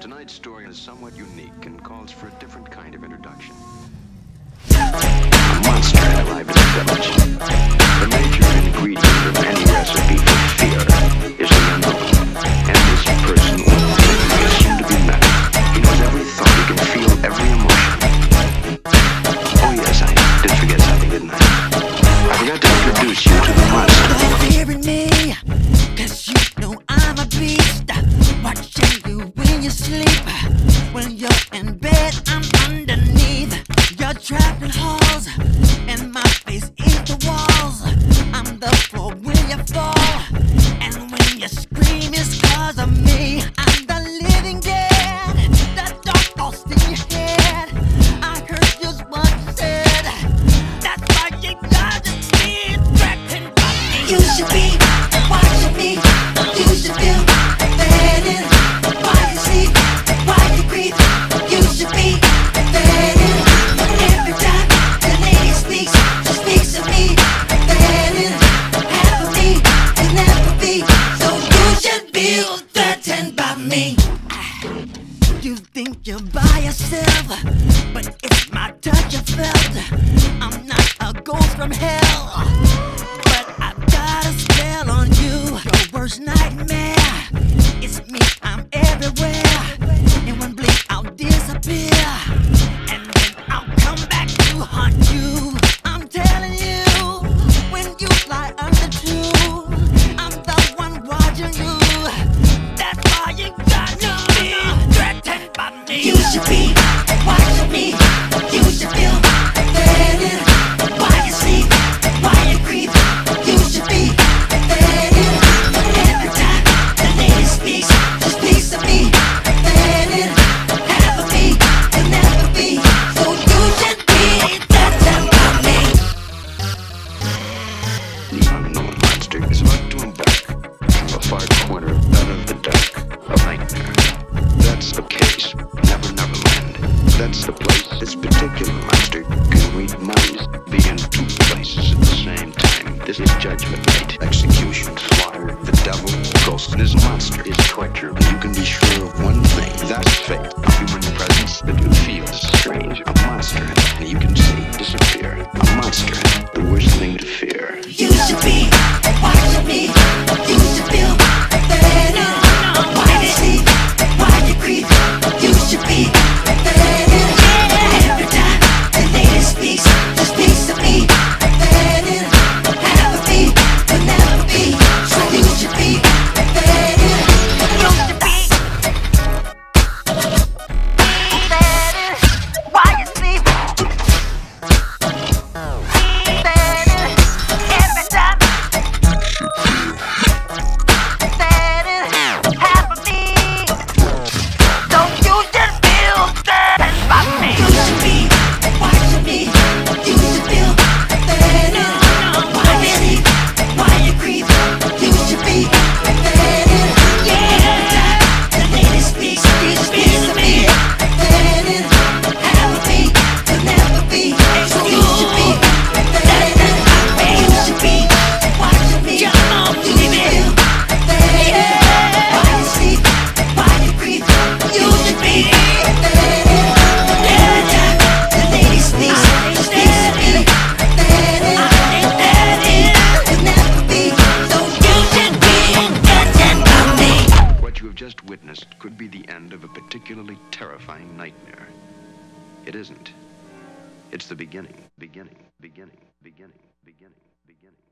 Tonight's story is somewhat unique and calls for a different kind of introduction. Monster alive. stand by me. You think you're by yourself, but it's my touch you felt. I'm not a ghost from hell. You should be watching me. This particular monster can read minds, be in two places at the same time. This is judgment night, execution, slaughter, the devil, ghost. This monster is torture, and you can be sure of one thing. That's fate. A human presence that you feel is strange. A monster, and you can just witnessed could be the end of a particularly terrifying nightmare. It isn't. It's the beginning, beginning, beginning, beginning, beginning, beginning.